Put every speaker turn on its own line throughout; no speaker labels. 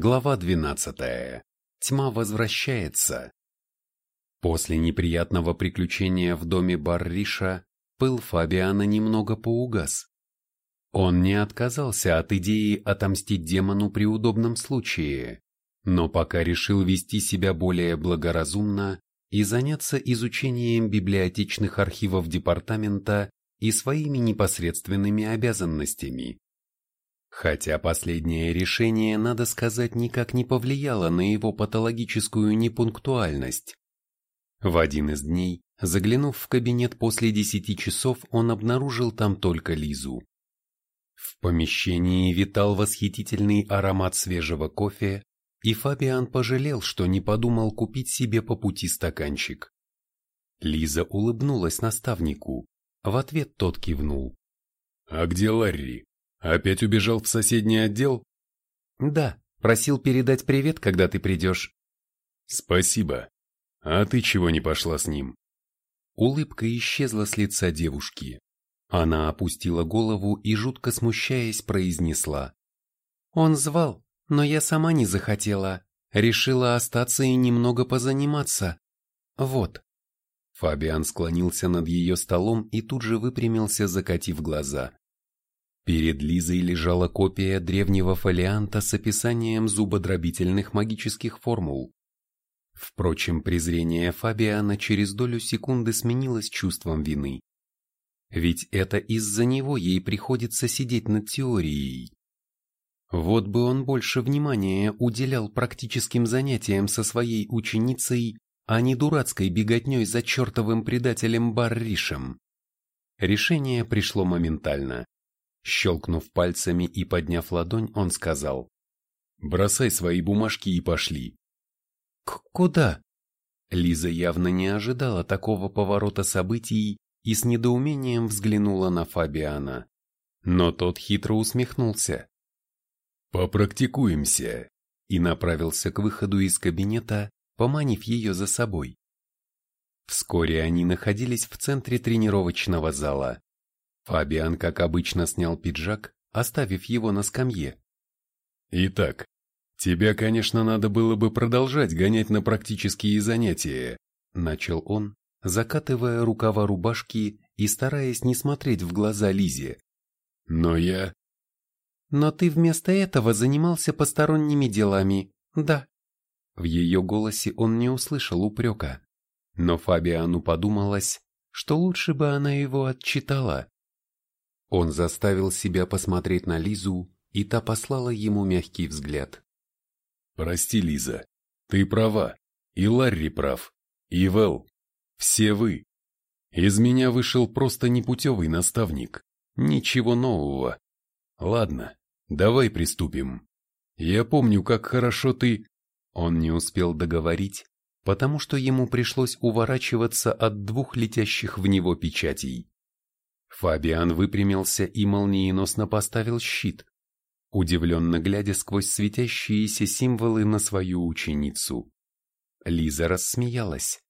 Глава 12. Тьма возвращается. После неприятного приключения в доме Барриша пыл Фабиана немного поугас. Он не отказался от идеи отомстить демону при удобном случае, но пока решил вести себя более благоразумно и заняться изучением библиотечных архивов департамента и своими непосредственными обязанностями. Хотя последнее решение, надо сказать, никак не повлияло на его патологическую непунктуальность. В один из дней, заглянув в кабинет после десяти часов, он обнаружил там только Лизу. В помещении витал восхитительный аромат свежего кофе, и Фабиан пожалел, что не подумал купить себе по пути стаканчик. Лиза улыбнулась наставнику, в ответ тот кивнул.
«А где Ларри?» Опять убежал в соседний отдел?
Да, просил передать привет, когда ты придешь.
Спасибо. А ты чего не пошла с ним?
Улыбка исчезла с лица девушки. Она опустила голову и, жутко смущаясь, произнесла. Он звал, но я сама не захотела. Решила остаться и немного позаниматься. Вот. Фабиан склонился над ее столом и тут же выпрямился, закатив глаза. Перед Лизой лежала копия древнего фолианта с описанием зубодробительных магических формул. Впрочем, презрение Фабиана через долю секунды сменилось чувством вины. Ведь это из-за него ей приходится сидеть над теорией. Вот бы он больше внимания уделял практическим занятиям со своей ученицей, а не дурацкой беготней за чертовым предателем Барришем. Решение пришло моментально. Щелкнув пальцами и подняв ладонь, он сказал.
«Бросай свои бумажки и пошли».
К «Куда?» Лиза явно не ожидала такого поворота событий и с недоумением взглянула на Фабиана. Но тот хитро усмехнулся.
«Попрактикуемся», и направился к выходу из кабинета, поманив ее за собой.
Вскоре они находились в центре тренировочного зала. Фабиан, как обычно, снял пиджак, оставив его на скамье.
«Итак, тебя, конечно, надо было бы продолжать гонять на практические занятия»,
начал он, закатывая рукава рубашки и стараясь не смотреть в глаза Лизе.
«Но я...»
«Но ты вместо этого занимался посторонними делами, да». В ее голосе он не услышал упрека, но Фабиану подумалось, что лучше бы она его отчитала. Он заставил себя посмотреть на Лизу, и та послала ему мягкий взгляд.
«Прости, Лиза, ты права, и Ларри прав, и Вэл, все вы. Из меня вышел просто непутевый наставник, ничего нового. Ладно, давай приступим. Я помню, как хорошо ты...»
Он не успел договорить, потому что ему пришлось уворачиваться от двух летящих в него печатей. Фабиан выпрямился и молниеносно поставил щит, удивленно глядя сквозь светящиеся символы на свою ученицу. Лиза рассмеялась.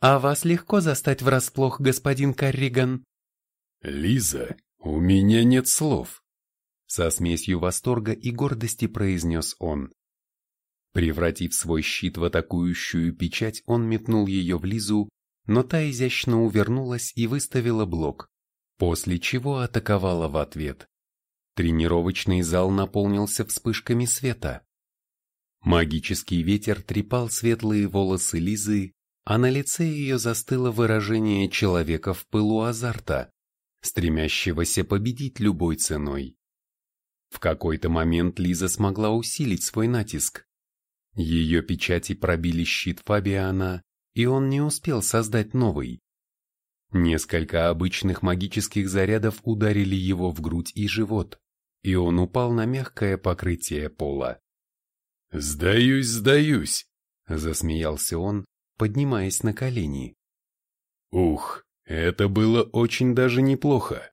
«А вас легко застать врасплох, господин Карриган?»
«Лиза, у меня нет слов», —
со смесью восторга и гордости произнес он. Превратив свой щит в атакующую печать, он метнул ее в Лизу, но та изящно увернулась и выставила блок после чего атаковала в ответ. Тренировочный зал наполнился вспышками света. Магический ветер трепал светлые волосы Лизы, а на лице ее застыло выражение человека в пылу азарта, стремящегося победить любой ценой. В какой-то момент Лиза смогла усилить свой натиск. Ее печати пробили щит Фабиана, и он не успел создать новый. Несколько обычных магических зарядов ударили его в грудь и живот, и он упал на мягкое покрытие пола.
«Сдаюсь, сдаюсь!»
– засмеялся он, поднимаясь на колени.
«Ух, это было очень даже неплохо.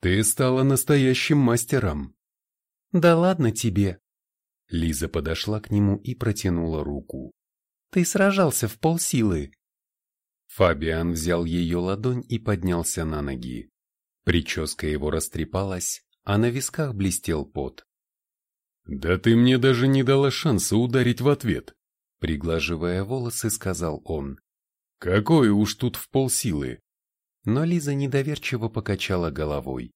Ты стала настоящим мастером».
«Да ладно тебе!» Лиза подошла к нему и протянула руку. «Ты сражался в полсилы, Фабиан взял ее ладонь и поднялся на ноги. Прическа его растрепалась, а на висках блестел пот.
Да ты мне даже не дала шанса ударить в ответ,
приглаживая волосы, сказал он.
Какое уж тут в полсилы.
Но Лиза недоверчиво покачала головой.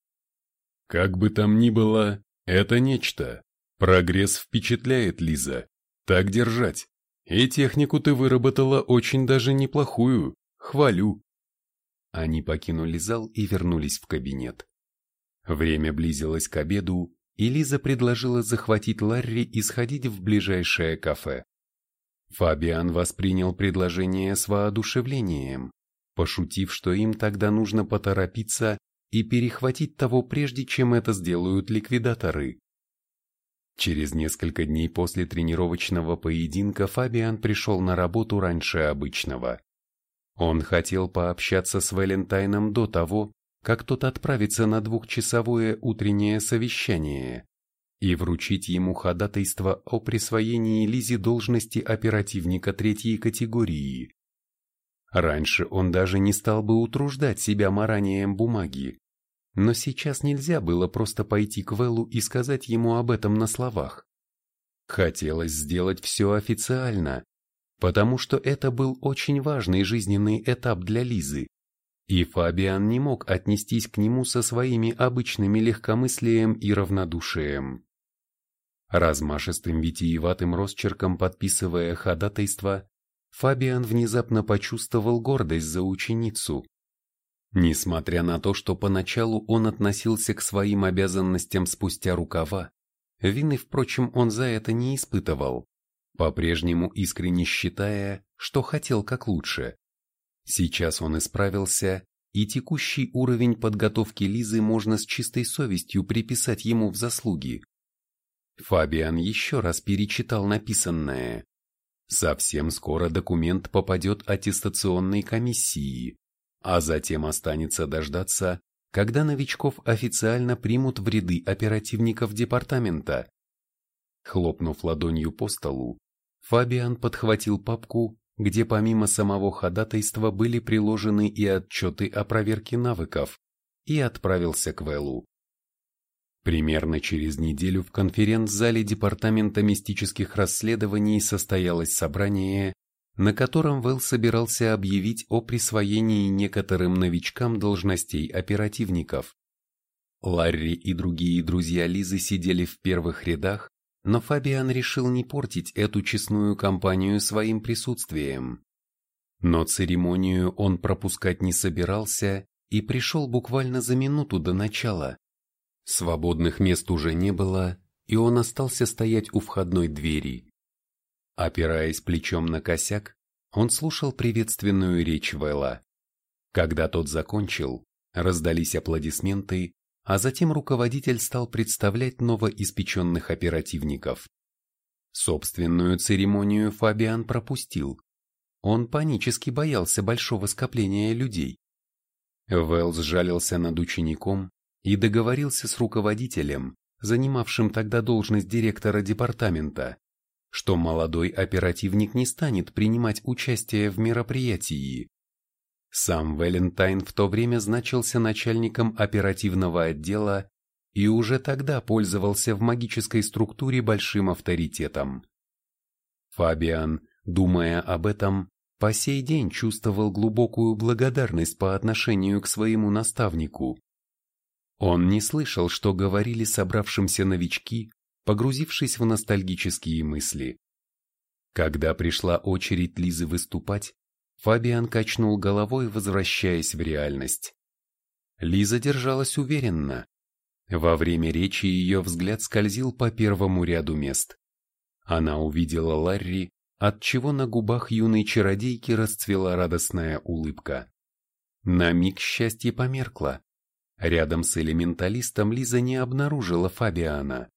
Как бы там ни было, это нечто. Прогресс впечатляет, Лиза. Так держать. И технику ты выработала очень даже неплохую. Хвалю.
Они покинули зал и вернулись в кабинет. Время близилось к обеду, и Лиза предложила захватить Ларри и сходить в ближайшее кафе. Фабиан воспринял предложение с воодушевлением, пошутив, что им тогда нужно поторопиться и перехватить того прежде, чем это сделают ликвидаторы. Через несколько дней после тренировочного поединка Фабиан пришел на работу раньше обычного. Он хотел пообщаться с Валентайном до того, как тот отправится на двухчасовое утреннее совещание и вручить ему ходатайство о присвоении Лизе должности оперативника третьей категории. Раньше он даже не стал бы утруждать себя маранием бумаги, но сейчас нельзя было просто пойти к Вэллу и сказать ему об этом на словах. Хотелось сделать все официально, потому что это был очень важный жизненный этап для Лизы, и Фабиан не мог отнестись к нему со своими обычными легкомыслием и равнодушием. Размашистым витиеватым росчерком подписывая ходатайство, Фабиан внезапно почувствовал гордость за ученицу. Несмотря на то, что поначалу он относился к своим обязанностям спустя рукава, вины, впрочем, он за это не испытывал по-прежнему искренне считая, что хотел как лучше. Сейчас он исправился, и текущий уровень подготовки Лизы можно с чистой совестью приписать ему в заслуги. Фабиан еще раз перечитал написанное. Совсем скоро документ попадет аттестационной комиссии, а затем останется дождаться, когда новичков официально примут в ряды оперативников департамента. Хлопнув ладонью по столу, Фабиан подхватил папку, где помимо самого ходатайства были приложены и отчеты о проверке навыков, и отправился к Вэллу. Примерно через неделю в конференц-зале Департамента мистических расследований состоялось собрание, на котором Вэлл собирался объявить о присвоении некоторым новичкам должностей оперативников. Ларри и другие друзья Лизы сидели в первых рядах, но Фабиан решил не портить эту честную компанию своим присутствием. Но церемонию он пропускать не собирался и пришел буквально за минуту до начала. Свободных мест уже не было, и он остался стоять у входной двери. Опираясь плечом на косяк, он слушал приветственную речь Вэлла. Когда тот закончил, раздались аплодисменты, а затем руководитель стал представлять новоиспеченных оперативников. Собственную церемонию Фабиан пропустил. Он панически боялся большого скопления людей. Вэлл сжалился над учеником и договорился с руководителем, занимавшим тогда должность директора департамента, что молодой оперативник не станет принимать участие в мероприятии, сам Валентайн в то время значился начальником оперативного отдела и уже тогда пользовался в магической структуре большим авторитетом. Фабиан, думая об этом, по сей день чувствовал глубокую благодарность по отношению к своему наставнику. Он не слышал, что говорили собравшимся новички, погрузившись в ностальгические мысли. Когда пришла очередь Лизы выступать, Фабиан качнул головой, возвращаясь в реальность. Лиза держалась уверенно. Во время речи ее взгляд скользил по первому ряду мест. Она увидела Ларри, отчего на губах юной чародейки расцвела радостная улыбка. На миг счастье померкло. Рядом с элементалистом Лиза не обнаружила Фабиана.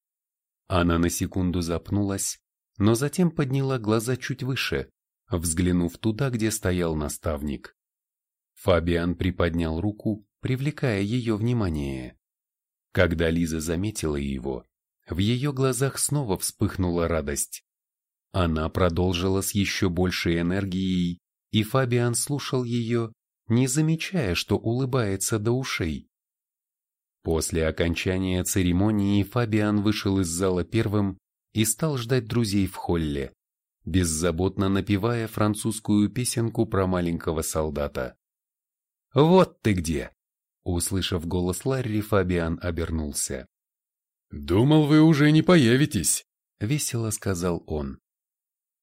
Она на секунду запнулась, но затем подняла глаза чуть выше, взглянув туда, где стоял наставник. Фабиан приподнял руку, привлекая ее внимание. Когда Лиза заметила его, в ее глазах снова вспыхнула радость. Она продолжила с еще большей энергией, и Фабиан слушал ее, не замечая, что улыбается до ушей. После окончания церемонии Фабиан вышел из зала первым и стал ждать друзей в холле, беззаботно напевая французскую песенку про маленького солдата. «Вот ты где!» Услышав голос Ларри, Фабиан обернулся.
«Думал, вы уже не появитесь», —
весело сказал он.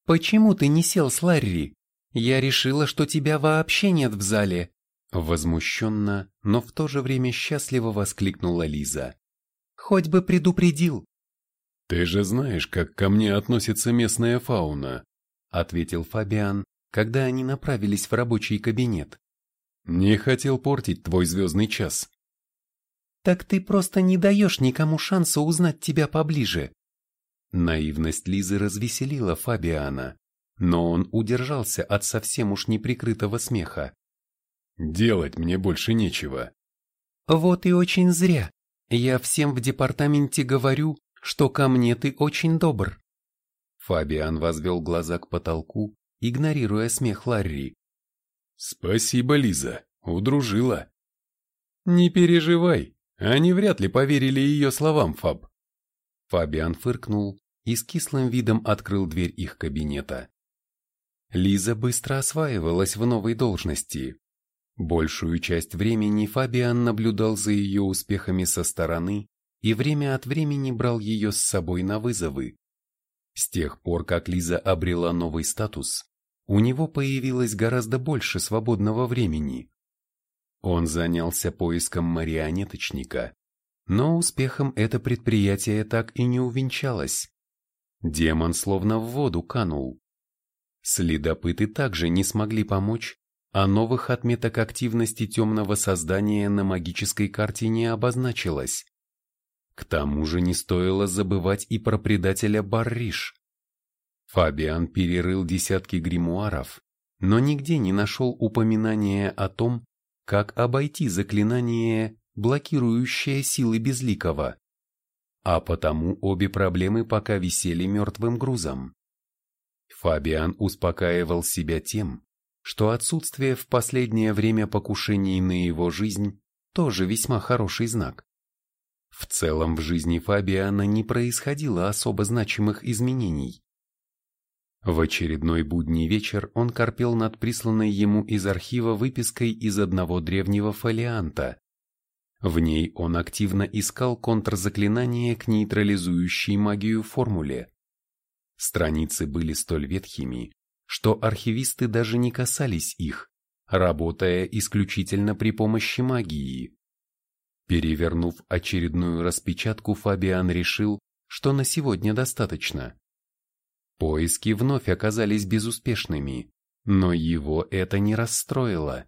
«Почему ты не сел с Ларри? Я решила, что тебя вообще нет в зале!» Возмущенно, но в то же время счастливо воскликнула Лиза. «Хоть бы предупредил!»
«Ты же знаешь, как ко мне относится местная фауна», ответил Фабиан, когда они направились в рабочий кабинет. «Не хотел портить твой звездный час».
«Так ты просто не даешь никому шанса узнать тебя поближе», Наивность Лизы развеселила Фабиана, но он удержался от совсем уж неприкрытого смеха.
«Делать мне больше нечего».
«Вот и очень зря. Я всем в департаменте говорю, что ко мне ты очень добр». Фабиан возвел глаза к потолку, игнорируя смех Ларри.
«Спасибо, Лиза, удружила».
«Не переживай, они вряд ли поверили ее словам, Фаб. Фабиан фыркнул и с кислым видом открыл дверь их кабинета. Лиза быстро осваивалась в новой должности. Большую часть времени Фабиан наблюдал за ее успехами со стороны и время от времени брал ее с собой на вызовы. С тех пор, как Лиза обрела новый статус, у него появилось гораздо больше свободного времени. Он занялся поиском марионеточника, но успехом это предприятие так и не увенчалось. Демон словно в воду канул. Следопыты также не смогли помочь, а новых отметок активности темного создания на магической карте не обозначилось. К тому же не стоило забывать и про предателя Барриш. Фабиан перерыл десятки гримуаров, но нигде не нашел упоминания о том, как обойти заклинание блокирующая силы Безликого. А потому обе проблемы пока висели мертвым грузом. Фабиан успокаивал себя тем, что отсутствие в последнее время покушений на его жизнь тоже весьма хороший знак. В целом в жизни Фабиана не происходило особо значимых изменений. В очередной будний вечер он корпел над присланной ему из архива выпиской из одного древнего фолианта, в ней он активно искал контрзаклинание к нейтрализующей магию формуле. Страницы были столь ветхими, что архивисты даже не касались их, работая исключительно при помощи магии. Перевернув очередную распечатку, Фабиан решил, что на сегодня достаточно. Поиски вновь оказались безуспешными, но его это не расстроило.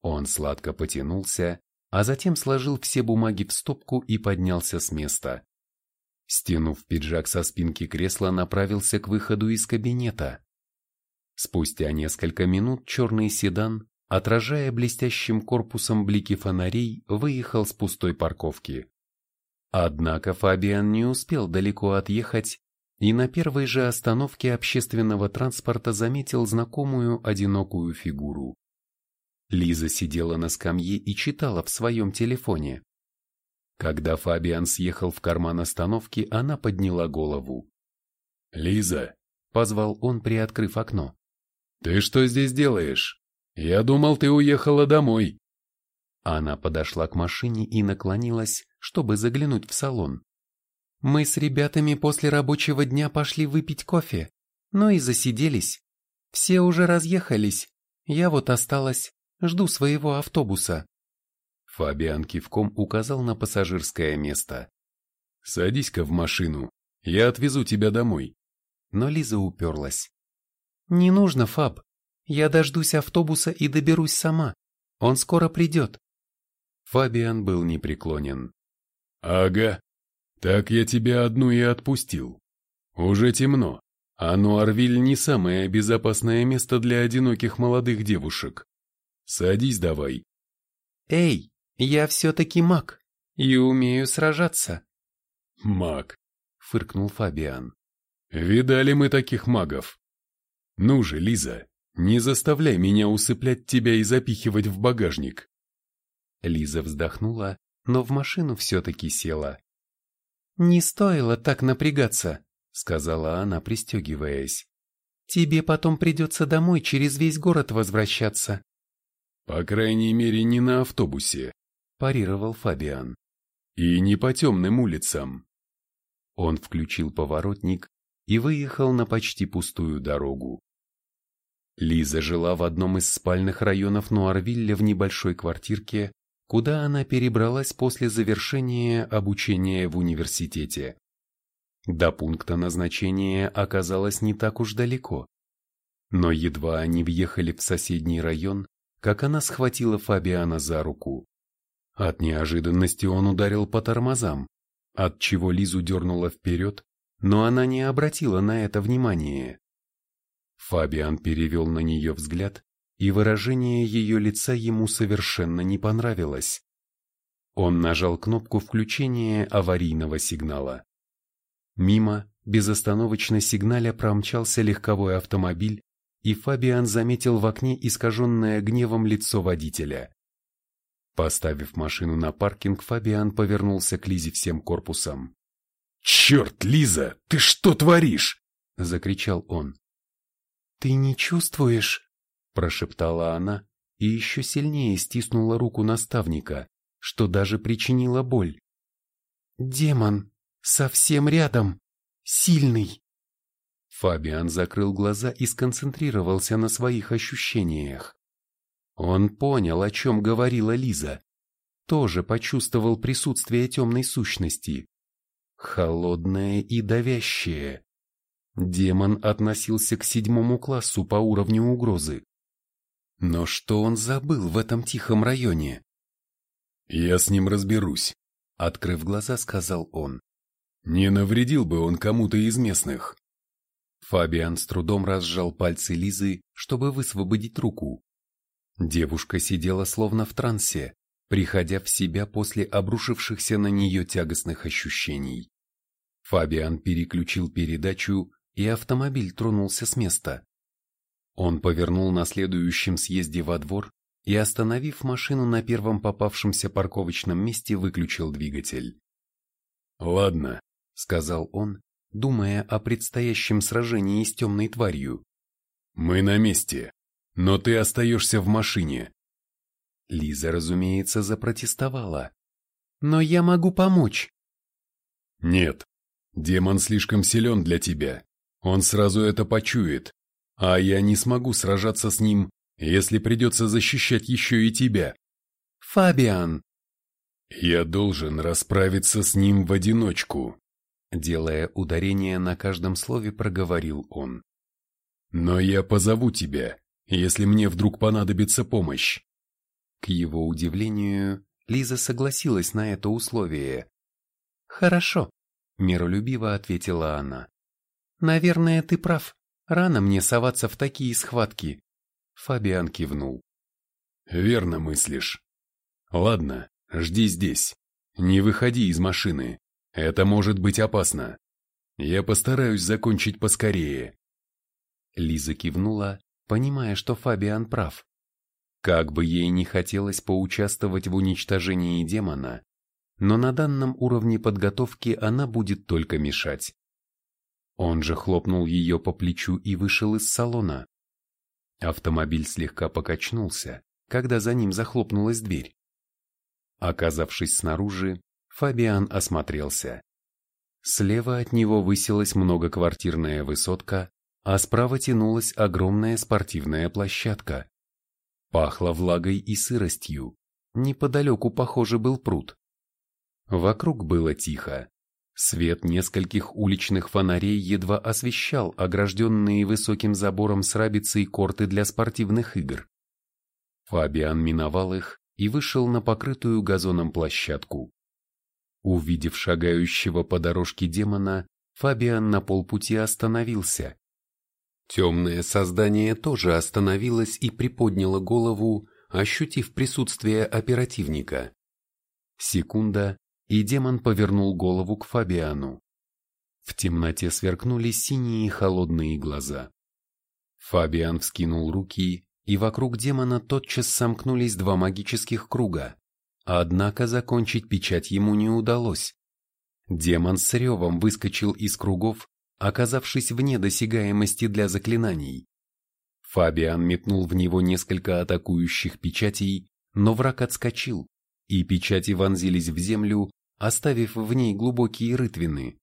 Он сладко потянулся а затем сложил все бумаги в стопку и поднялся с места. Стянув пиджак со спинки кресла, направился к выходу из кабинета. Спустя несколько минут черный седан, отражая блестящим корпусом блики фонарей, выехал с пустой парковки. Однако Фабиан не успел далеко отъехать и на первой же остановке общественного транспорта заметил знакомую одинокую фигуру. Лиза сидела на скамье и читала в своем телефоне. Когда Фабиан съехал в карман остановки, она подняла голову.
«Лиза!»
— позвал он, приоткрыв окно.
«Ты что здесь делаешь? Я думал, ты уехала домой».
Она подошла к машине и наклонилась, чтобы заглянуть в салон. «Мы с ребятами после рабочего дня пошли выпить кофе, но и засиделись. Все уже разъехались, я вот осталась. Жду своего автобуса.
Фабиан кивком указал на пассажирское место. «Садись-ка в машину, я отвезу тебя домой».
Но Лиза уперлась. «Не нужно, Фаб. Я дождусь автобуса и доберусь сама. Он скоро придет».
Фабиан был непреклонен. «Ага, так я тебя одну и отпустил. Уже темно, а Нуарвиль не самое безопасное место для одиноких молодых девушек. Садись давай.
Эй, я все-таки маг и умею сражаться.
Маг,
фыркнул Фабиан.
Видали мы таких магов. Ну же, Лиза, не заставляй меня усыплять тебя и запихивать в багажник.
Лиза вздохнула, но в машину все-таки села. Не стоило так напрягаться. сказала она, пристегиваясь. «Тебе потом придется домой через весь город возвращаться».
«По крайней мере, не на автобусе», – парировал Фабиан. «И не по темным улицам».
Он включил поворотник и выехал на почти пустую дорогу. Лиза жила в одном из спальных районов Нуарвилля в небольшой квартирке, куда она перебралась после завершения обучения в университете. До пункта назначения оказалось не так уж далеко. Но едва они въехали в соседний район, как она схватила Фабиана за руку. От неожиданности он ударил по тормозам, от чего Лизу дернуло вперед, но она не обратила на это внимания. Фабиан перевел на нее взгляд, и выражение ее лица ему совершенно не понравилось. Он нажал кнопку включения аварийного сигнала. Мимо, безостановочно сигналя промчался легковой автомобиль, и Фабиан заметил в окне искаженное гневом лицо водителя. Поставив машину на паркинг, Фабиан повернулся к Лизе всем корпусом.
«Черт, Лиза, ты что творишь?» — закричал он.
«Ты не чувствуешь?» – прошептала она и еще сильнее стиснула руку наставника, что даже причинило боль. «Демон, совсем рядом, сильный!» Фабиан закрыл глаза и сконцентрировался на своих ощущениях. Он понял, о чем говорила Лиза. Тоже почувствовал присутствие темной сущности. Холодное и давящее. Демон относился к седьмому классу по уровню угрозы. Но что он забыл в этом тихом районе?
«Я с ним разберусь», — открыв глаза, сказал он. «Не навредил бы он кому-то из местных».
Фабиан с трудом разжал пальцы Лизы, чтобы высвободить руку. Девушка сидела словно в трансе, приходя в себя после обрушившихся на нее тягостных ощущений. Фабиан переключил передачу и автомобиль тронулся с места. Он повернул на следующем съезде во двор и, остановив машину на первом попавшемся парковочном месте, выключил двигатель.
«Ладно», —
сказал он, думая о предстоящем сражении с темной тварью.
«Мы на месте, но ты остаешься в машине».
Лиза, разумеется, запротестовала. «Но я могу помочь».
«Нет, демон слишком силен для тебя. Он сразу это почует, а я не смогу сражаться с ним, если придется защищать еще и тебя.
Фабиан!
Я должен расправиться с ним в одиночку.
Делая ударение на каждом слове, проговорил он.
Но я позову тебя, если мне вдруг понадобится помощь.
К его удивлению, Лиза согласилась на это условие. «Хорошо», — миролюбиво ответила она. «Наверное, ты прав. Рано мне соваться в такие схватки». Фабиан кивнул.
«Верно мыслишь. Ладно, жди здесь. Не выходи из машины. Это может быть опасно. Я постараюсь закончить поскорее».
Лиза кивнула, понимая, что Фабиан прав. Как бы ей не хотелось поучаствовать в уничтожении демона, но на данном уровне подготовки она будет только мешать. Он же хлопнул ее по плечу и вышел из салона. Автомобиль слегка покачнулся, когда за ним захлопнулась дверь. Оказавшись снаружи, Фабиан осмотрелся. Слева от него высилась многоквартирная высотка, а справа тянулась огромная спортивная площадка. Пахло влагой и сыростью. Неподалеку, похоже, был пруд. Вокруг было тихо. Свет нескольких уличных фонарей едва освещал огражденные высоким забором с рабицей корты для спортивных игр. Фабиан миновал их и вышел на покрытую газоном площадку. Увидев шагающего по дорожке демона, Фабиан на полпути остановился. Темное создание тоже остановилось и приподняло голову, ощутив присутствие оперативника. Секунда, и демон повернул голову к Фабиану. В темноте сверкнули синие холодные глаза. Фабиан вскинул руки, и вокруг демона тотчас сомкнулись два магических круга. Однако закончить печать ему не удалось. Демон с ревом выскочил из кругов оказавшись вне досягаемости для заклинаний. Фабиан метнул в него несколько атакующих печатей, но враг отскочил, и печати вонзились в землю, оставив в ней глубокие рытвины.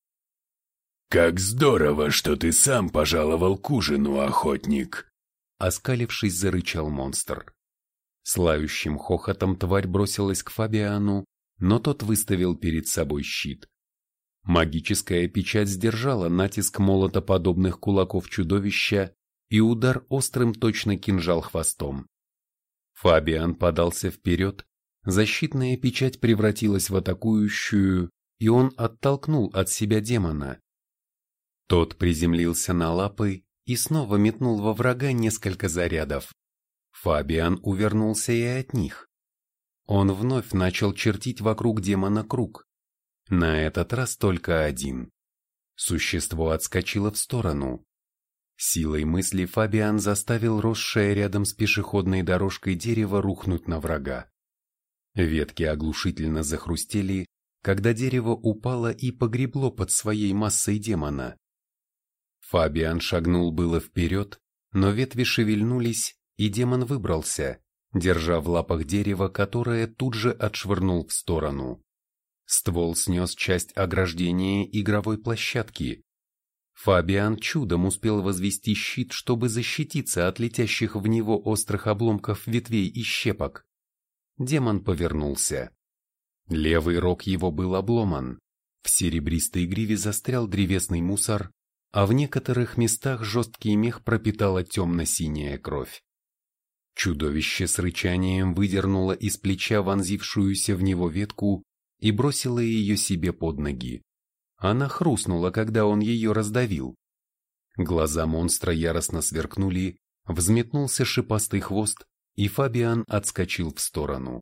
«Как здорово, что ты сам пожаловал к ужину, охотник!»
Оскалившись, зарычал монстр. Слающим хохотом тварь бросилась к Фабиану, но тот выставил перед собой щит. Магическая печать сдержала натиск молотоподобных кулаков чудовища и удар острым точно кинжал хвостом. Фабиан подался вперед, защитная печать превратилась в атакующую, и он оттолкнул от себя демона. Тот приземлился на лапы и снова метнул во врага несколько зарядов. Фабиан увернулся и от них. Он вновь начал чертить вокруг демона круг. На этот раз только один. Существо отскочило в сторону. Силой мысли Фабиан заставил росшее рядом с пешеходной дорожкой дерево рухнуть на врага. Ветки оглушительно захрустели, когда дерево упало и погребло под своей массой демона. Фабиан шагнул было вперед, но ветви шевельнулись, и демон выбрался, держа в лапах дерево, которое тут же отшвырнул в сторону. Ствол снес часть ограждения игровой площадки. Фабиан чудом успел возвести щит, чтобы защититься от летящих в него острых обломков ветвей и щепок. Демон повернулся. Левый рог его был обломан. В серебристой гриве застрял древесный мусор, а в некоторых местах жесткий мех пропитала темно-синяя кровь. Чудовище с рычанием выдернуло из плеча вонзившуюся в него ветку и бросило ее себе под ноги. Она хрустнула, когда он ее раздавил. Глаза монстра яростно сверкнули, взметнулся шипастый хвост, и Фабиан отскочил в сторону.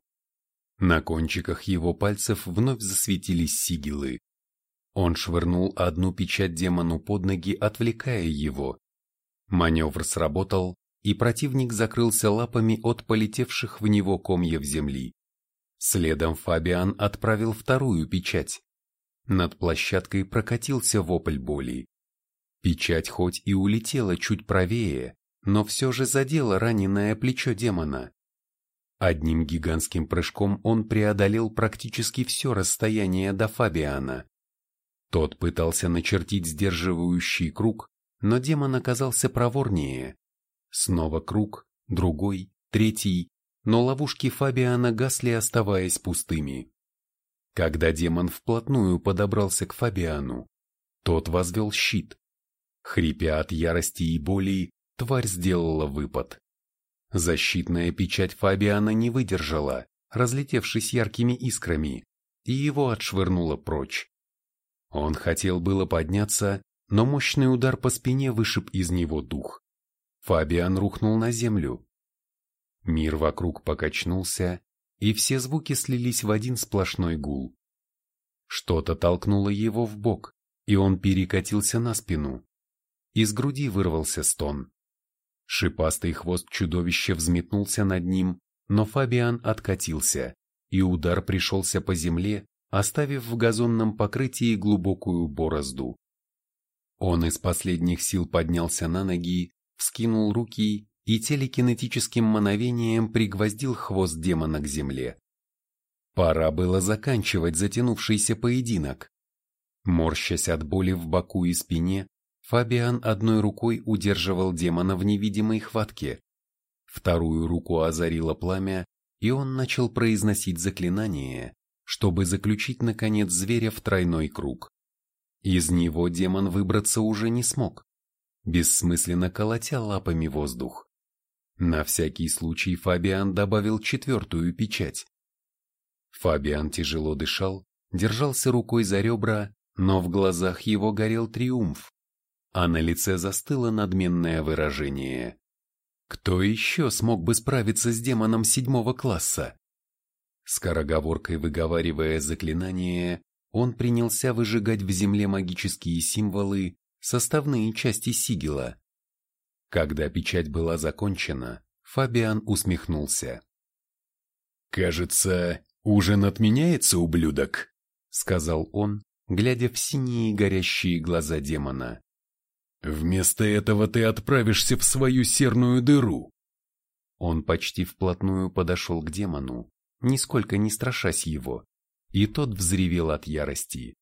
На кончиках его пальцев вновь засветились сигилы. Он швырнул одну печать демону под ноги, отвлекая его. Маневр сработал, и противник закрылся лапами от полетевших в него комьев земли. Следом Фабиан отправил вторую печать. Над площадкой прокатился вопль боли. Печать хоть и улетела чуть правее, но все же задела раненое плечо демона. Одним гигантским прыжком он преодолел практически все расстояние до Фабиана. Тот пытался начертить сдерживающий круг, но демон оказался проворнее. Снова круг, другой, третий, но ловушки Фабиана гасли, оставаясь пустыми. Когда демон вплотную подобрался к Фабиану, тот возвел щит. Хрипя от ярости и боли, тварь сделала выпад. Защитная печать Фабиана не выдержала, разлетевшись яркими искрами, и его отшвырнуло прочь. Он хотел было подняться, но мощный удар по спине вышиб из него дух. Фабиан рухнул на землю. Мир вокруг покачнулся, и все звуки слились в один сплошной гул. Что-то толкнуло его в бок, и он перекатился на спину. Из груди вырвался стон. Шипастый хвост чудовища взметнулся над ним, но Фабиан откатился, и удар пришелся по земле, оставив в газонном покрытии глубокую борозду. Он из последних сил поднялся на ноги, вскинул руки и телекинетическим мановением пригвоздил хвост демона к земле. Пора было заканчивать затянувшийся поединок. Морщась от боли в боку и спине, Фабиан одной рукой удерживал демона в невидимой хватке. Вторую руку озарило пламя, и он начал произносить заклинание, чтобы заключить, наконец, зверя в тройной круг. Из него демон выбраться уже не смог, бессмысленно колотя лапами воздух. На всякий случай Фабиан добавил четвертую печать. Фабиан тяжело дышал, держался рукой за ребра, но в глазах его горел триумф, а на лице застыло надменное выражение. Кто еще смог бы справиться с демоном седьмого класса? Скороговоркой выговаривая заклинание, он принялся выжигать в земле магические символы, составные части сигила. Когда печать была закончена, Фабиан усмехнулся.
«Кажется, ужин отменяется, ублюдок», —
сказал он, глядя в синие горящие глаза демона.
Вместо этого ты отправишься в свою серную дыру.
Он почти вплотную подошел к демону, нисколько не страшась его, и тот взревел от ярости.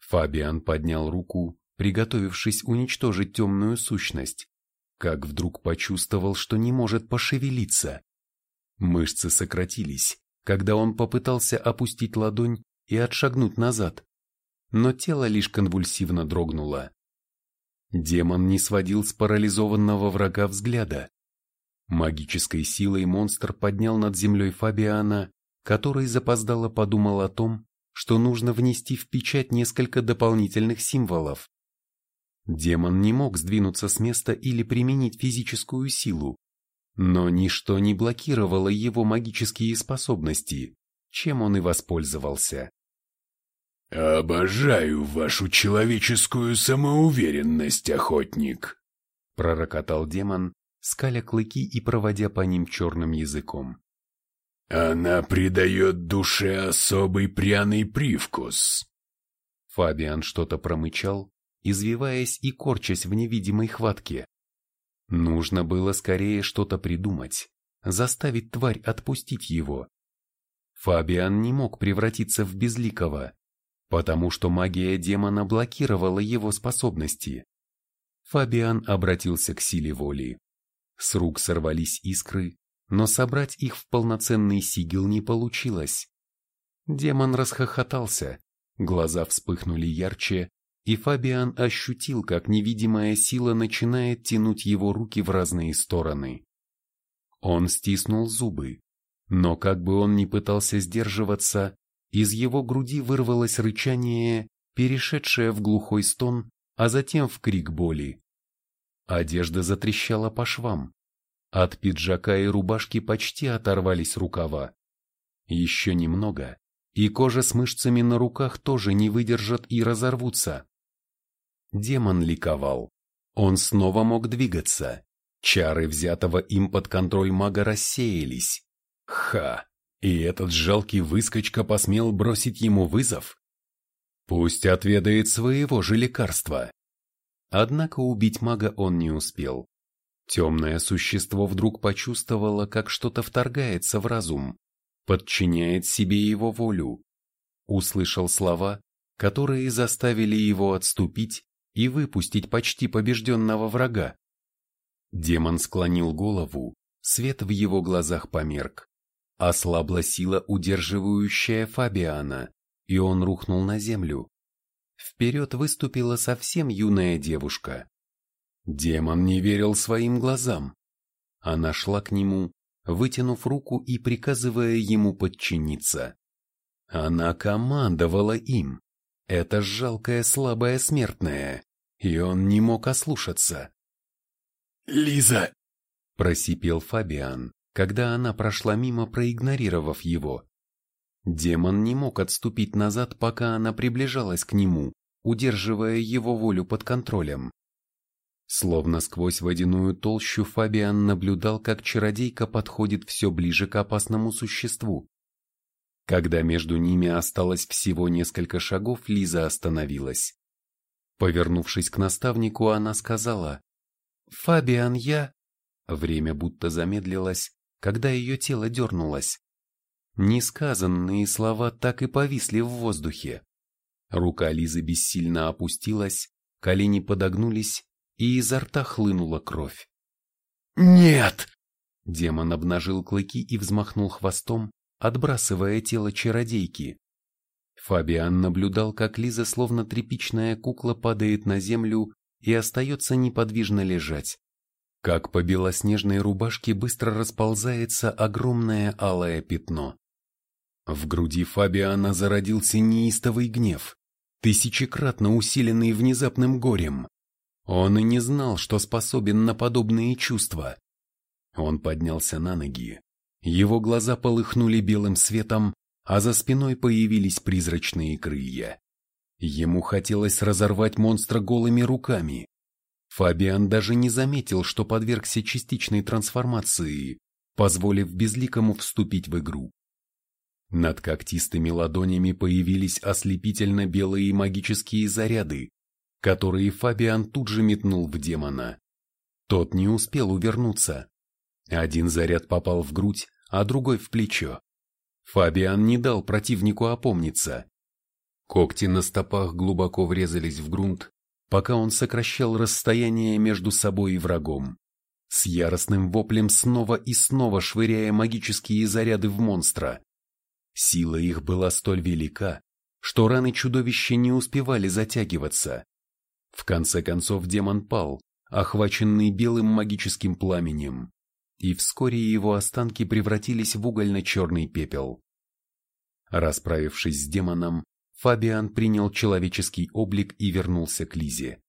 Фабиан поднял руку, приготовившись уничтожить темную сущность, как вдруг почувствовал, что не может пошевелиться. Мышцы сократились, когда он попытался опустить ладонь и отшагнуть назад, но тело лишь конвульсивно дрогнуло. Демон не сводил с парализованного врага взгляда. Магической силой монстр поднял над землей Фабиана, который запоздало подумал о том, что нужно внести в печать несколько дополнительных символов. Демон не мог сдвинуться с места или применить физическую силу, но ничто не блокировало его магические способности, чем он и воспользовался.
«Обожаю вашу человеческую самоуверенность, охотник!»
пророкотал демон, скаля клыки и проводя по ним черным языком.
«Она придает душе особый пряный привкус!»
Фабиан что-то промычал, извиваясь и корчась в невидимой хватке. Нужно было скорее что-то придумать, заставить тварь отпустить его. Фабиан не мог превратиться в безликого, потому что магия демона блокировала его способности. Фабиан обратился к силе воли. С рук сорвались искры, но собрать их в полноценный сигил не получилось. Демон расхохотался, глаза вспыхнули ярче, и Фабиан ощутил, как невидимая сила начинает тянуть его руки в разные стороны. Он стиснул зубы, но как бы он ни пытался сдерживаться, из его груди вырвалось рычание, перешедшее в глухой стон, а затем в крик боли. Одежда затрещала по швам. От пиджака и рубашки почти оторвались рукава. Еще немного, и кожа с мышцами на руках тоже не выдержат и разорвутся. Демон ликовал. Он снова мог двигаться. Чары взятого им под контроль мага рассеялись. Ха! И этот жалкий выскочка посмел бросить ему вызов? Пусть отведает своего же лекарства. Однако убить мага он не успел. Темное существо вдруг почувствовало, как что-то вторгается в разум, подчиняет себе его волю. Услышал слова, которые заставили его отступить и выпустить почти побежденного врага. Демон склонил голову, свет в его глазах померк. Ослабла сила, удерживающая Фабиана, и он рухнул на землю. Вперед выступила совсем юная девушка. Демон не верил своим глазам. Она шла к нему, вытянув руку и приказывая ему подчиниться. Она командовала им. Это жалкое слабое смертное, и он не мог ослушаться.
«Лиза!»
– просипел Фабиан, когда она прошла мимо, проигнорировав его. Демон не мог отступить назад, пока она приближалась к нему, удерживая его волю под контролем. Словно сквозь водяную толщу Фабиан наблюдал, как чародейка подходит все ближе к опасному существу. Когда между ними осталось всего несколько шагов, Лиза остановилась. Повернувшись к наставнику, она сказала, «Фабиан, я...» Время будто замедлилось, когда ее тело дернулось. Несказанные слова так и повисли в воздухе. Рука Лизы бессильно опустилась, колени подогнулись, и изо рта хлынула кровь.
«Нет!»
Демон обнажил клыки и взмахнул хвостом, отбрасывая тело чародейки. Фабиан наблюдал, как Лиза, словно тряпичная кукла, падает на землю и остается неподвижно лежать как по белоснежной рубашке быстро расползается огромное алое пятно. В груди Фабиана зародился неистовый гнев, тысячекратно усиленный внезапным горем. Он и не знал, что способен на подобные чувства. Он поднялся на ноги. Его глаза полыхнули белым светом, а за спиной появились призрачные крылья. Ему хотелось разорвать монстра голыми руками, Фабиан даже не заметил, что подвергся частичной трансформации, позволив безликому вступить в игру. Над когтистыми ладонями появились ослепительно белые магические заряды, которые Фабиан тут же метнул в демона. Тот не успел увернуться. Один заряд попал в грудь, а другой в плечо. Фабиан не дал противнику опомниться. Когти на стопах глубоко врезались в грунт, пока он сокращал расстояние между собой и врагом, с яростным воплем снова и снова швыряя магические заряды в монстра. Сила их была столь велика, что раны чудовища не успевали затягиваться. В конце концов демон пал, охваченный белым магическим пламенем, и вскоре его останки превратились в угольно-черный пепел. Расправившись с демоном, Фабиан принял человеческий облик и вернулся к Лизе.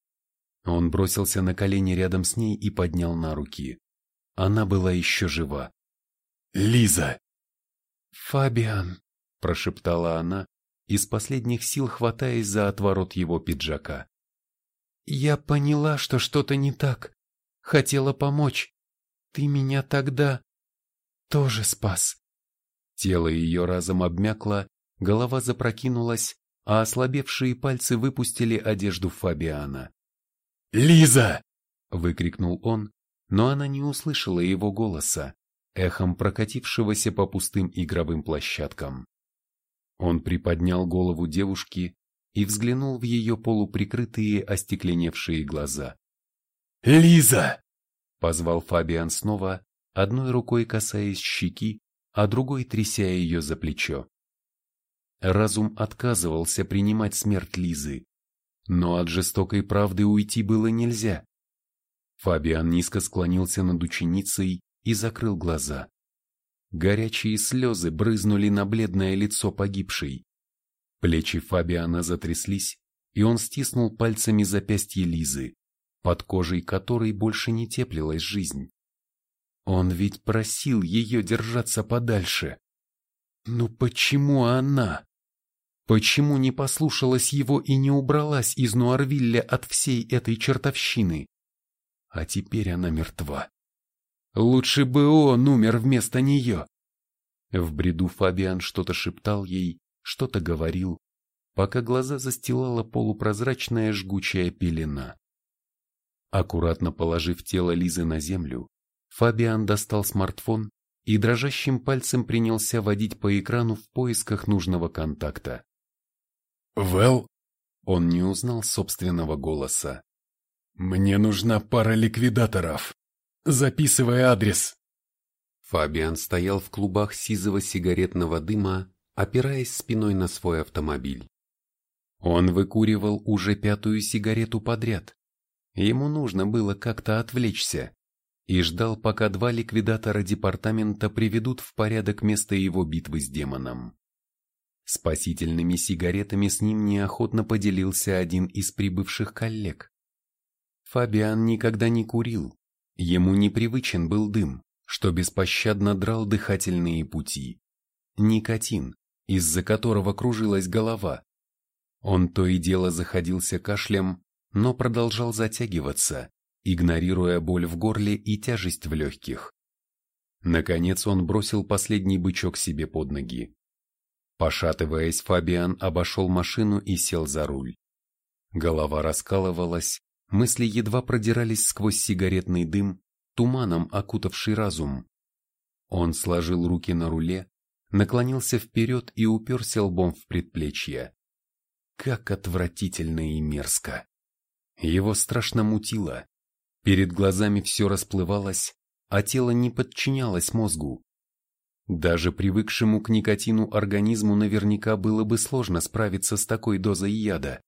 Он бросился на колени рядом с ней и поднял на руки. Она была еще жива.
«Лиза!»
«Фабиан!» – прошептала она, из последних сил хватаясь за отворот его пиджака. «Я поняла, что что-то не так. Хотела помочь. Ты меня тогда тоже спас». Тело ее разом обмякло, голова запрокинулась, а ослабевшие пальцы выпустили одежду Фабиана.
«Лиза!»
— выкрикнул он, но она не услышала его голоса, эхом прокатившегося по пустым игровым площадкам. Он приподнял голову девушки и взглянул в ее полуприкрытые остекленевшие глаза.
«Лиза!»
— позвал Фабиан снова, одной рукой касаясь щеки, а другой тряся ее за плечо. Разум отказывался принимать смерть Лизы, но от жестокой правды уйти было нельзя. Фабиан низко склонился над ученицей и закрыл глаза. Горячие слезы брызнули на бледное лицо погибшей. Плечи Фабиана затряслись, и он стиснул пальцами запястье Лизы, под кожей которой больше не теплилась жизнь. Он ведь просил ее держаться подальше. Ну почему она? Почему не послушалась его и не убралась из Нуарвилля от всей этой чертовщины? А теперь она мертва. Лучше бы он умер вместо нее. В бреду Фабиан что-то шептал ей, что-то говорил, пока глаза застилала полупрозрачная жгучая пелена. Аккуратно положив тело Лизы на землю, Фабиан достал смартфон и дрожащим пальцем принялся водить по экрану в поисках нужного контакта.
«Вэл?»
Он не узнал собственного голоса.
«Мне нужна пара ликвидаторов. Записывай адрес».
Фабиан стоял в клубах сизого сигаретного дыма, опираясь спиной на свой автомобиль. Он выкуривал уже пятую сигарету подряд. Ему нужно было как-то отвлечься и ждал, пока два ликвидатора департамента приведут в порядок место его битвы с демоном. Спасительными сигаретами с ним неохотно поделился один из прибывших коллег. Фабиан никогда не курил, ему непривычен был дым, что беспощадно драл дыхательные пути. Никотин, из-за которого кружилась голова. Он то и дело заходился кашлем, но продолжал затягиваться, игнорируя боль в горле и тяжесть в легких. Наконец он бросил последний бычок себе под ноги. Пошатываясь, Фабиан обошел машину и сел за руль. Голова раскалывалась, мысли едва продирались сквозь сигаретный дым, туманом окутавший разум. Он сложил руки на руле, наклонился вперед и уперся лбом в предплечье. Как отвратительно и мерзко. Его страшно мутило. Перед глазами все расплывалось, а тело не подчинялось мозгу. Даже привыкшему к никотину организму наверняка было бы сложно справиться с такой дозой яда.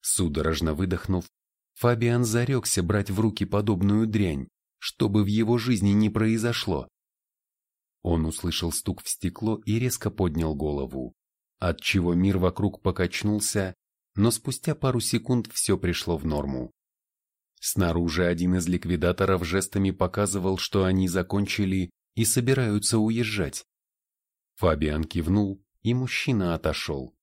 Судорожно выдохнув, Фабиан зарекся брать в руки подобную дрянь, чтобы в его жизни не произошло. Он услышал стук в стекло и резко поднял голову, отчего мир вокруг покачнулся, но спустя пару секунд все пришло в норму. Снаружи один из ликвидаторов жестами показывал, что они закончили и собираются уезжать. Фабиан кивнул, и мужчина отошел.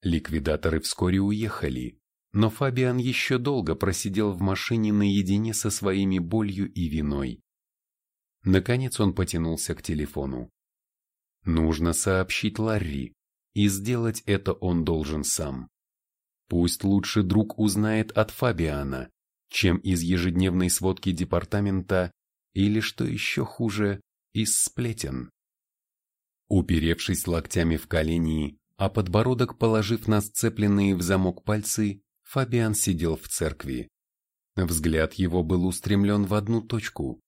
Ликвидаторы вскоре уехали, но Фабиан еще долго просидел в машине наедине со своими болью и виной. Наконец он потянулся к телефону. Нужно сообщить Ларри, и сделать это он должен сам. Пусть лучше друг узнает от Фабиана, чем из ежедневной сводки департамента или, что еще хуже, из сплетен. Уперевшись локтями в колени, а подбородок положив на сцепленные в замок пальцы, Фабиан сидел в церкви. Взгляд его был устремлен в одну точку.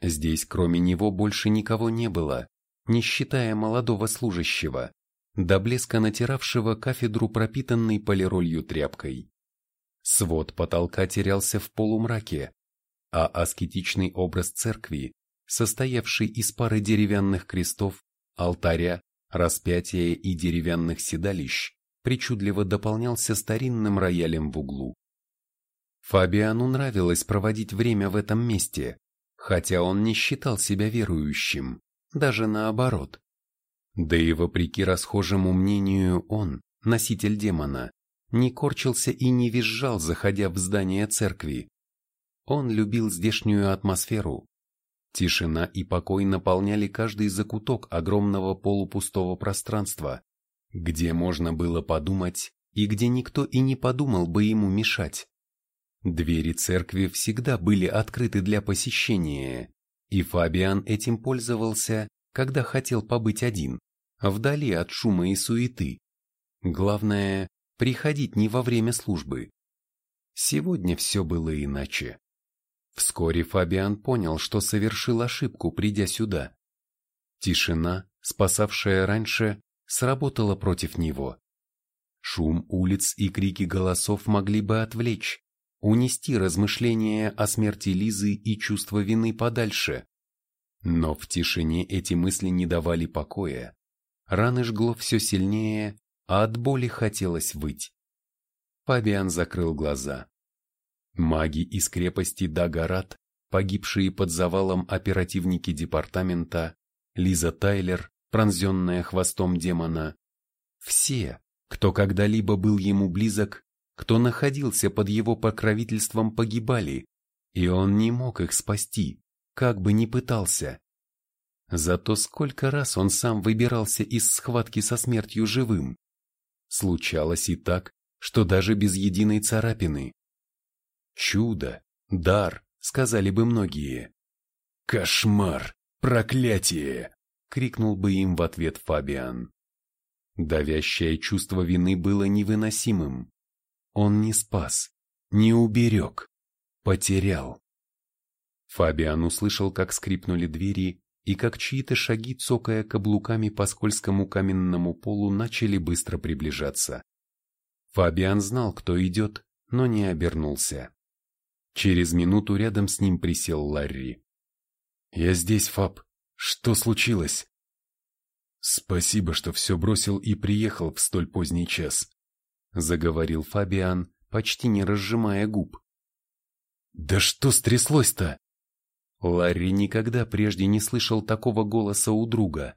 Здесь кроме него больше никого не было, не считая молодого служащего, до блеска натиравшего кафедру пропитанной полиролью тряпкой. Свод потолка терялся в полумраке, а аскетичный образ церкви, состоявший из пары деревянных крестов, алтаря, распятия и деревянных седалищ, причудливо дополнялся старинным роялем в углу. Фабиану нравилось проводить время в этом месте, хотя он не считал себя верующим, даже наоборот. Да и вопреки расхожему мнению он, носитель демона, не корчился и не визжал, заходя в здание церкви. Он любил здешнюю атмосферу. Тишина и покой наполняли каждый закуток огромного полупустого пространства, где можно было подумать и где никто и не подумал бы ему мешать. Двери церкви всегда были открыты для посещения, и Фабиан этим пользовался, когда хотел побыть один, вдали от шума и суеты. Главное, приходить не во время службы. Сегодня все было иначе. Вскоре Фабиан понял, что совершил ошибку, придя сюда. Тишина, спасавшая раньше, сработала против него. Шум улиц и крики голосов могли бы отвлечь, унести размышления о смерти Лизы и чувство вины подальше. Но в тишине эти мысли не давали покоя. Раны жгло все сильнее, а от боли хотелось выть. Фабиан закрыл глаза. Маги из крепости Дагарат, погибшие под завалом оперативники департамента, Лиза Тайлер, пронзенная хвостом демона, все, кто когда-либо был ему близок, кто находился под его покровительством, погибали, и он не мог их спасти, как бы ни пытался. Зато сколько раз он сам выбирался из схватки со смертью живым. Случалось и так, что даже без единой царапины. Чудо, дар, сказали бы многие. Кошмар, проклятие, крикнул бы им в ответ Фабиан. Давящее чувство вины было невыносимым. Он не спас, не уберег, потерял. Фабиан услышал, как скрипнули двери, и как чьи-то шаги, цокая каблуками по скользкому каменному полу, начали быстро приближаться. Фабиан знал, кто идет, но не обернулся. Через минуту рядом с ним присел Ларри. «Я здесь, Фаб. Что случилось?» «Спасибо, что все бросил и приехал в столь поздний час заговорил Фабиан, почти не разжимая губ. Да что стряслось-то? Ларри никогда прежде не слышал такого голоса у друга.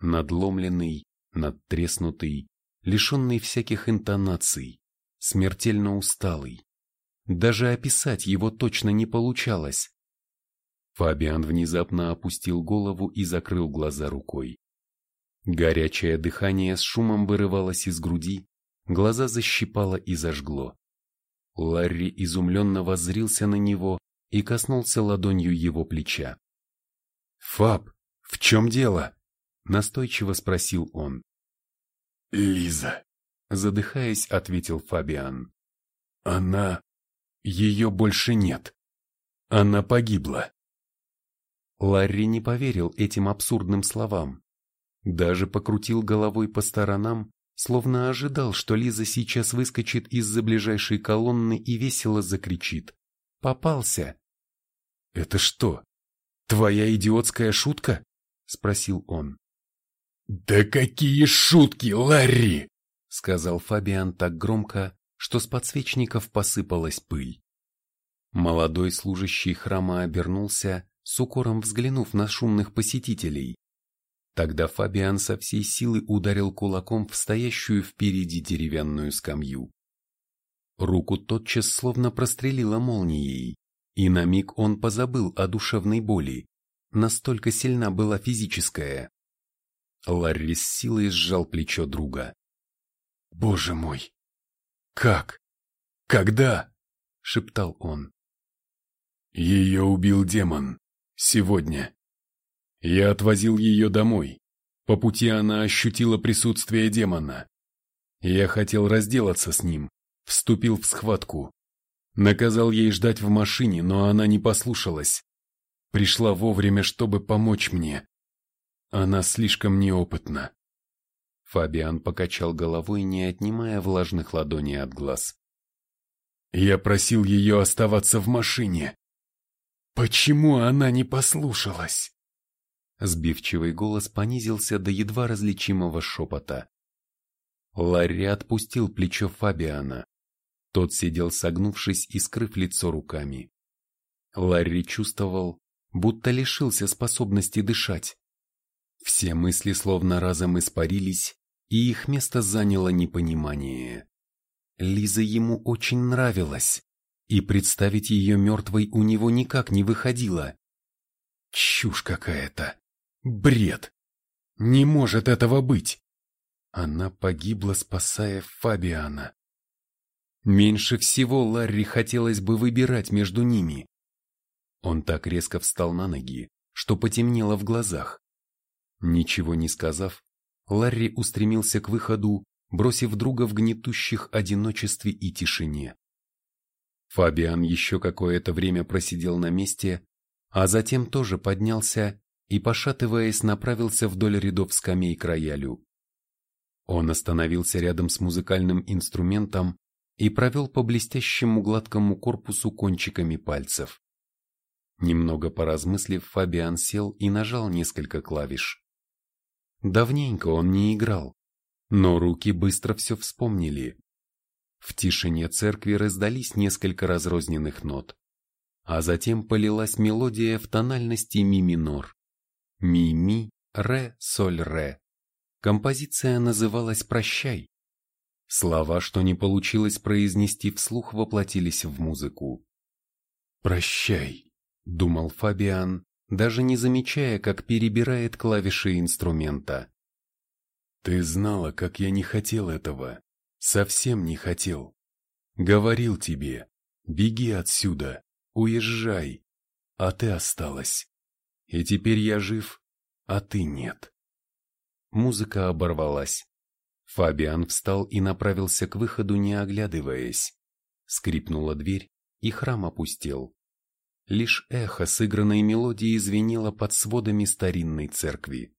Надломленный, надтреснутый, лишенный всяких интонаций, смертельно усталый. Даже описать его точно не получалось. Фабиан внезапно опустил голову и закрыл глаза рукой. Горячее дыхание с шумом вырывалось из груди, глаза защипало и зажгло. Ларри изумленно воззрился на него и коснулся ладонью его плеча. «Фаб, в чем дело?» – настойчиво спросил он.
«Лиза», –
задыхаясь, ответил Фабиан.
«Она... Ее больше нет. Она погибла».
Ларри не поверил этим абсурдным словам. Даже покрутил головой по сторонам, словно ожидал, что Лиза сейчас выскочит из-за ближайшей колонны и весело закричит. «Попался!» «Это что, твоя идиотская шутка?» — спросил он.
«Да какие шутки, Ларри!»
— сказал Фабиан так громко, что с подсвечников посыпалась пыль. Молодой служащий храма обернулся, с укором взглянув на шумных посетителей, Тогда Фабиан со всей силы ударил кулаком в стоящую впереди деревянную скамью. Руку тотчас словно прострелила молнией, и на миг он позабыл о душевной боли, настолько сильна была физическая. Ларри с силой сжал плечо друга. «Боже мой!
«Как? Когда?» — шептал он. «Ее убил демон. Сегодня. Я отвозил ее домой. По пути она ощутила присутствие демона. Я хотел разделаться с ним, вступил в схватку. Наказал ей ждать в машине, но она не послушалась. Пришла вовремя, чтобы помочь мне. Она слишком неопытна.
Фабиан покачал головой, не отнимая влажных ладоней от глаз.
Я просил ее оставаться в машине. Почему она не послушалась?
Сбивчивый голос понизился до едва различимого шепота. Ларри отпустил плечо Фабиана. Тот сидел согнувшись и скрыв лицо руками. Ларри чувствовал, будто лишился способности дышать. Все мысли словно разом испарились, и их место заняло непонимание. Лиза ему очень нравилась, и представить ее мертвой у него никак не выходило.
Чушь какая-то. Бред! Не может этого быть! Она погибла, спасая Фабиана.
Меньше всего Ларри хотелось бы выбирать между ними. Он так резко встал на ноги, что потемнело в глазах. Ничего не сказав, Ларри устремился к выходу, бросив друга в гнетущих одиночестве и тишине. Фабиан еще какое-то время просидел на месте, а затем тоже поднялся и, пошатываясь, направился вдоль рядов скамей к роялю. Он остановился рядом с музыкальным инструментом и провел по блестящему гладкому корпусу кончиками пальцев. Немного поразмыслив, Фабиан сел и нажал несколько клавиш. Давненько он не играл, но руки быстро все вспомнили. В тишине церкви раздались несколько разрозненных нот, а затем полилась мелодия в тональности ми минор. Ми-ми, ре, соль, ре. Композиция называлась «Прощай». Слова, что не получилось произнести вслух, воплотились в музыку.
«Прощай», —
думал Фабиан, даже не замечая, как перебирает клавиши инструмента.
«Ты знала, как я не хотел этого. Совсем не хотел. Говорил тебе, беги отсюда, уезжай, а ты осталась. И теперь я жив, а ты нет.
Музыка оборвалась. Фабиан встал и направился к выходу, не оглядываясь. Скрипнула дверь, и храм опустел. Лишь эхо сыгранной мелодии звенело под сводами старинной церкви.